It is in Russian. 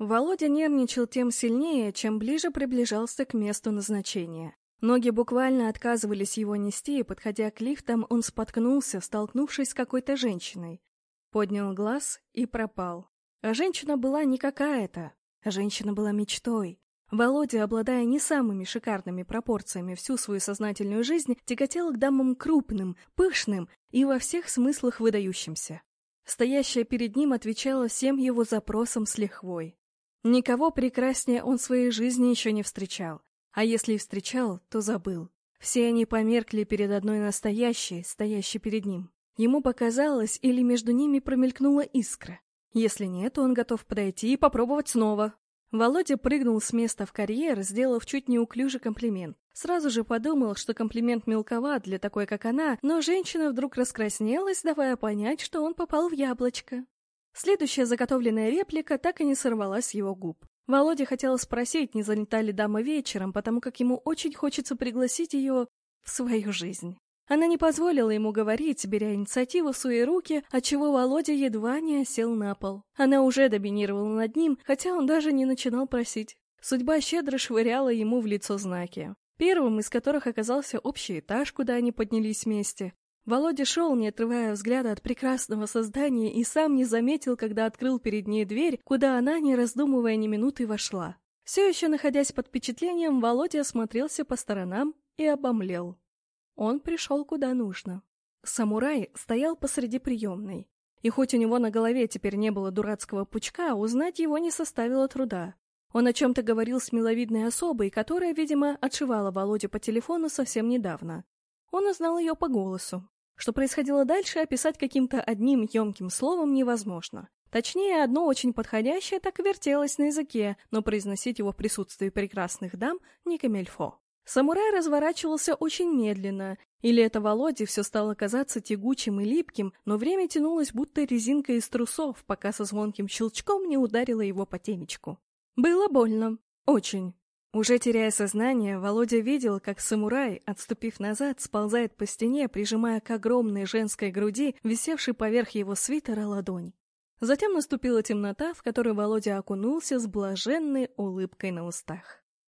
Володя нервничал тем сильнее, чем ближе приближался к месту назначения. Ноги буквально отказывались его нести, и, подходя к лифтам, он споткнулся, столкнувшись с какой-то женщиной. Поднял глаз и пропал. А женщина была не какая-то, женщина была мечтой. Володя, обладая не самыми шикарными пропорциями всю свою сознательную жизнь, тяготел к дамам крупным, пышным и во всех смыслах выдающимся. Стоящая перед ним отвечала всем его запросам с лихвой. Никого прекраснее он в своей жизни еще не встречал, а если и встречал, то забыл. Все они померкли перед одной настоящей, стоящей перед ним. Ему показалось, или между ними промелькнула искра. Если нет, он готов подойти и попробовать снова. Володя прыгнул с места в карьер, сделав чуть неуклюжий комплимент. Сразу же подумал, что комплимент мелковат для такой, как она, но женщина вдруг раскраснелась, давая понять, что он попал в яблочко. Следующая заготовленная реплика так и не сорвалась с его губ. Володя хотел спросить, не занята ли дама вечером, потому как ему очень хочется пригласить ее в свою жизнь. Она не позволила ему говорить, беря инициативу в свои руки, отчего Володя едва не осел на пол. Она уже доминировала над ним, хотя он даже не начинал просить. Судьба щедро швыряла ему в лицо знаки. Первым из которых оказался общий этаж, куда они поднялись вместе. Володя шел, не отрывая взгляда от прекрасного создания, и сам не заметил, когда открыл перед ней дверь, куда она, не раздумывая ни минуты, вошла. Все еще находясь под впечатлением, Володя осмотрелся по сторонам и обомлел. Он пришел куда нужно. Самурай стоял посреди приемной. И хоть у него на голове теперь не было дурацкого пучка, узнать его не составило труда. Он о чем-то говорил с миловидной особой, которая, видимо, отшивала Володю по телефону совсем недавно. Он узнал ее по голосу. Что происходило дальше, описать каким-то одним емким словом невозможно. Точнее, одно очень подходящее так вертелось на языке, но произносить его в присутствии прекрасных дам не камельфо. Самурай разворачивался очень медленно, или это Володе все стало казаться тягучим и липким, но время тянулось будто резинка из трусов, пока со звонким щелчком не ударило его по темечку. Было больно. Очень. Уже теряя сознание, Володя видел, как самурай, отступив назад, сползает по стене, прижимая к огромной женской груди, висевшей поверх его свитера, ладонь. Затем наступила темнота, в которой Володя окунулся с блаженной улыбкой на устах.